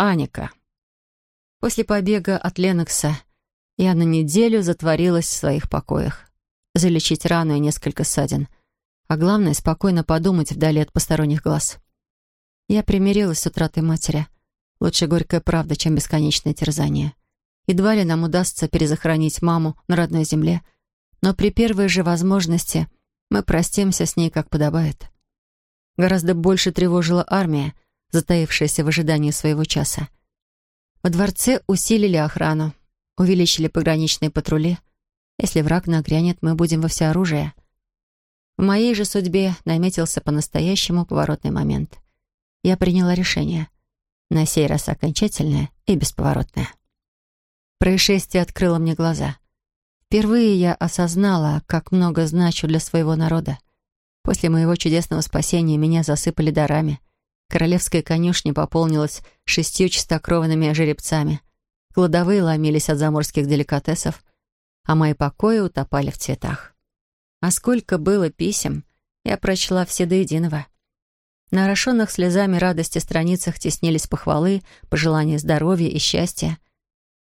Аника. После побега от Ленокса я на неделю затворилась в своих покоях. Залечить рану и несколько ссадин. А главное, спокойно подумать вдали от посторонних глаз. Я примирилась с утратой матери. Лучше горькая правда, чем бесконечное терзание. Едва ли нам удастся перезахоронить маму на родной земле, но при первой же возможности мы простимся с ней, как подобает. Гораздо больше тревожила армия, затаившаяся в ожидании своего часа. Во дворце усилили охрану, увеличили пограничные патрули. Если враг нагрянет, мы будем во всеоружие. В моей же судьбе наметился по-настоящему поворотный момент — я приняла решение. На сей раз окончательное и бесповоротное. Происшествие открыло мне глаза. Впервые я осознала, как много значу для своего народа. После моего чудесного спасения меня засыпали дарами. Королевская конюшня пополнилась шестью чистокровными жеребцами. Кладовые ломились от заморских деликатесов, а мои покои утопали в цветах. А сколько было писем, я прочла все до единого — на орошенных слезами радости страницах теснились похвалы, пожелания здоровья и счастья.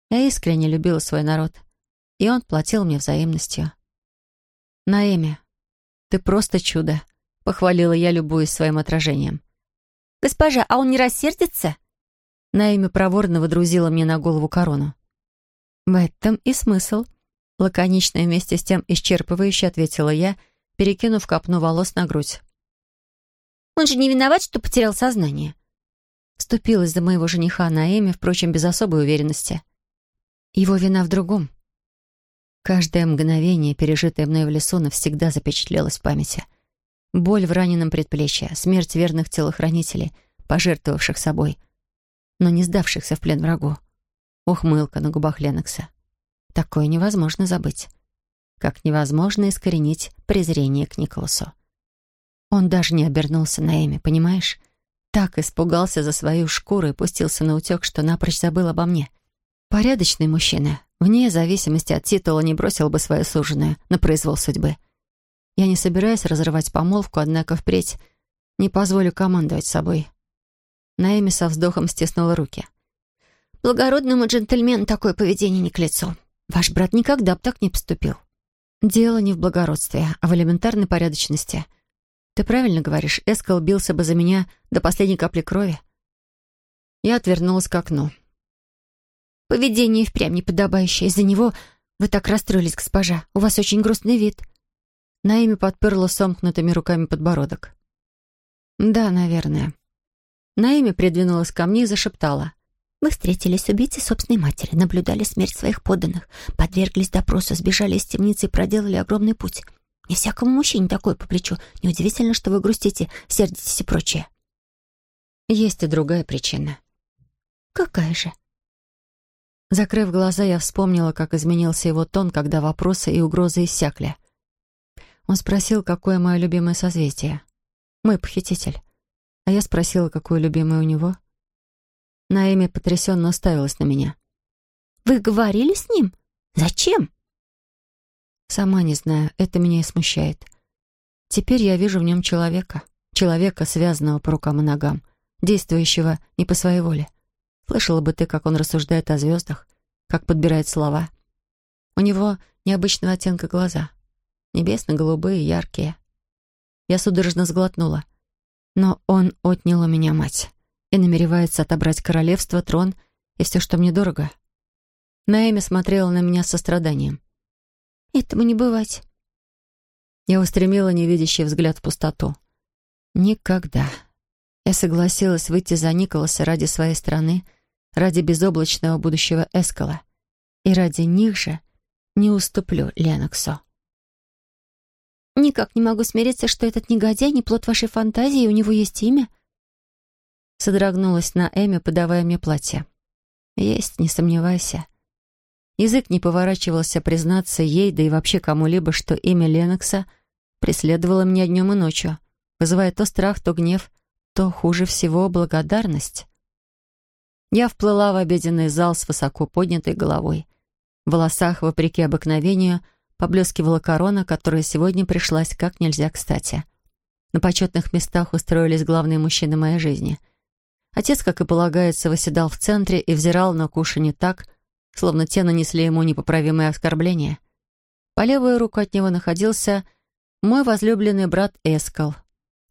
Я искренне любила свой народ, и он платил мне взаимностью. «Наэми, ты просто чудо», — похвалила я, любуясь своим отражением. «Госпожа, а он не рассердится?» Наэми проворно водрузила мне на голову корону. «В этом и смысл», — лаконично и вместе с тем исчерпывающе ответила я, перекинув копну волос на грудь. Он же не виноват, что потерял сознание. Вступилась за моего жениха на Эми, впрочем, без особой уверенности. Его вина в другом. Каждое мгновение, пережитое мной в лесу, навсегда запечатлелось в памяти. Боль в раненом предплечье, смерть верных телохранителей, пожертвовавших собой, но не сдавшихся в плен врагу. Ухмылка на губах Ленокса. Такое невозможно забыть. Как невозможно искоренить презрение к Николасу. Он даже не обернулся на Эми, понимаешь? Так испугался за свою шкуру и пустился на утек, что напрочь забыл обо мне. Порядочный мужчина, вне зависимости от титула, не бросил бы свою суженую на произвол судьбы. Я не собираюсь разрывать помолвку, однако впредь не позволю командовать собой. Наэми со вздохом стиснула руки. «Благородному джентльмену такое поведение не к лицу. Ваш брат никогда бы так не поступил». «Дело не в благородстве, а в элементарной порядочности. «Ты правильно говоришь, Эскал бился бы за меня до последней капли крови». Я отвернулась к окну. «Поведение впрямь неподобающее. Из-за него вы так расстроились, госпожа. У вас очень грустный вид». Наими подперла сомкнутыми руками подбородок. «Да, наверное». Наими придвинулась ко мне и зашептала. «Вы встретились с убийцей собственной матери, наблюдали смерть своих подданных, подверглись допросу, сбежали из темницы и проделали огромный путь. Не всякому мужчине такое по плечу. Неудивительно, что вы грустите, сердитесь и прочее. Есть и другая причина. Какая же? Закрыв глаза, я вспомнила, как изменился его тон, когда вопросы и угрозы иссякли. Он спросил, какое мое любимое созвездие. Мой похититель. А я спросила, какое любимое у него. Наэми потрясенно уставилась на меня. «Вы говорили с ним? Зачем?» Сама не знаю, это меня и смущает. Теперь я вижу в нем человека. Человека, связанного по рукам и ногам, действующего не по своей воле. Слышала бы ты, как он рассуждает о звездах, как подбирает слова. У него необычного оттенка глаза. Небесно-голубые, яркие. Я судорожно сглотнула. Но он отнял у меня мать и намеревается отобрать королевство, трон и все, что мне дорого. Наэми смотрела на меня с состраданием. Этому не бывать. Я устремила невидящий взгляд в пустоту. Никогда. Я согласилась выйти за Николаса ради своей страны, ради безоблачного будущего Эскала. И ради них же не уступлю Леноксу. «Никак не могу смириться, что этот негодяй не плод вашей фантазии, и у него есть имя». Содрогнулась на Эми, подавая мне платье. «Есть, не сомневайся. Язык не поворачивался признаться ей, да и вообще кому-либо, что имя Ленокса преследовало меня днем и ночью, вызывая то страх, то гнев, то, хуже всего, благодарность. Я вплыла в обеденный зал с высоко поднятой головой. В волосах, вопреки обыкновению, поблескивала корона, которая сегодня пришлась как нельзя кстати. На почетных местах устроились главные мужчины моей жизни. Отец, как и полагается, восседал в центре и взирал на кушанье так, словно те нанесли ему непоправимые оскорбления. По левую руку от него находился мой возлюбленный брат Эскал.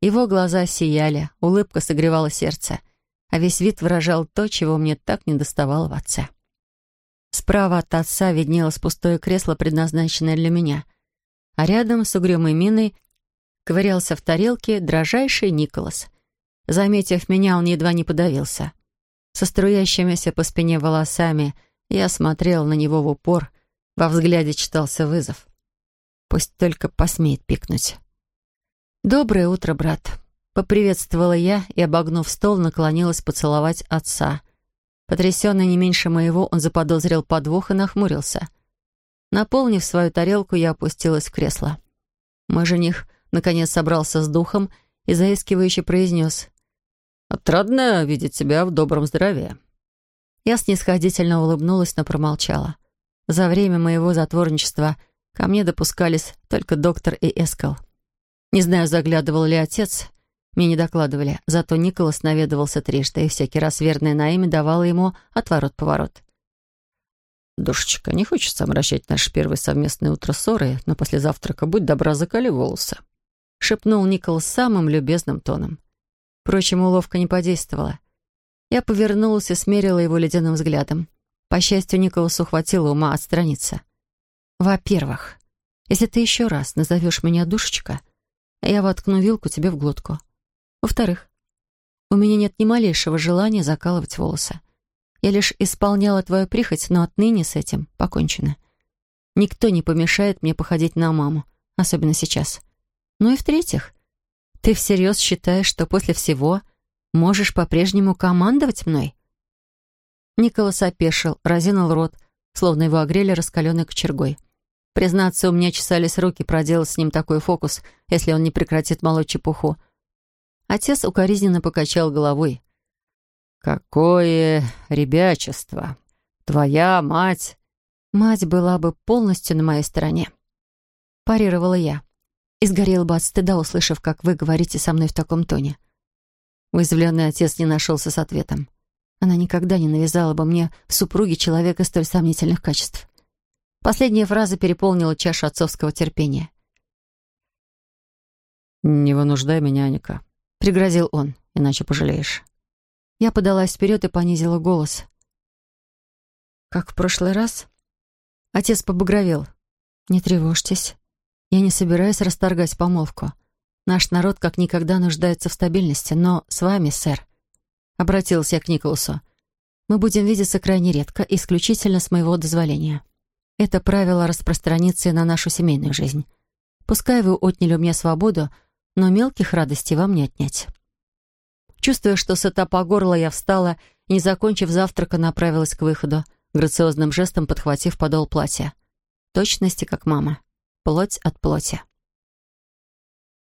Его глаза сияли, улыбка согревала сердце, а весь вид выражал то, чего мне так недоставало в отце. Справа от отца виднелось пустое кресло, предназначенное для меня, а рядом с угрюмой миной ковырялся в тарелке дрожайший Николас. Заметив меня, он едва не подавился. Со струящимися по спине волосами я смотрел на него в упор, во взгляде читался вызов. Пусть только посмеет пикнуть. «Доброе утро, брат», — поприветствовала я и, обогнув стол, наклонилась поцеловать отца. Потрясенный не меньше моего, он заподозрил подвох и нахмурился. Наполнив свою тарелку, я опустилась в кресло. Мой жених, наконец, собрался с духом и заискивающе произнес. «Отрадно видеть тебя в добром здравии». Я снисходительно улыбнулась, но промолчала. За время моего затворничества ко мне допускались только доктор и Эскал. Не знаю, заглядывал ли отец, мне не докладывали, зато Николас наведывался трижды, и всякий раз верная Наиме давала ему отворот-поворот. «Душечка, не хочется омрачать наше первое совместное утро ссоры, но после завтрака будь добра, закали волосы», — шепнул Николас самым любезным тоном. Впрочем, уловка не подействовала. Я повернулась и смерила его ледяным взглядом. По счастью, Николасу хватило ума отстраниться. «Во-первых, если ты еще раз назовешь меня душечка, я воткну вилку тебе в глотку. Во-вторых, у меня нет ни малейшего желания закалывать волосы. Я лишь исполняла твою прихоть, но отныне с этим покончено. Никто не помешает мне походить на маму, особенно сейчас. Ну и в-третьих, ты всерьез считаешь, что после всего можешь по-прежнему командовать мной?» Николас опешил, разинул рот, словно его огрели раскаленной кочергой. Признаться, у меня чесались руки проделать с ним такой фокус, если он не прекратит молоть чепуху. Отец укоризненно покачал головой. «Какое ребячество! Твоя мать...» «Мать была бы полностью на моей стороне», — парировала я. И сгорела бы от стыда, услышав, как вы говорите со мной в таком тоне. Уязвленный отец не нашелся с ответом. Она никогда не навязала бы мне в супруге человека столь сомнительных качеств. Последняя фраза переполнила чашу отцовского терпения. «Не вынуждай меня, Аника», — пригрозил он, — «иначе пожалеешь». Я подалась вперед и понизила голос. «Как в прошлый раз?» Отец побагровел. «Не тревожьтесь. Я не собираюсь расторгать помолвку. Наш народ как никогда нуждается в стабильности, но с вами, сэр, Обратился я к Николасу. «Мы будем видеться крайне редко, исключительно с моего дозволения. Это правило распространится и на нашу семейную жизнь. Пускай вы отняли у меня свободу, но мелких радостей вам не отнять». Чувствуя, что сыта по горло, я встала и, не закончив завтрака, направилась к выходу, грациозным жестом подхватив подол платья. Точности, как мама. Плоть от плоти.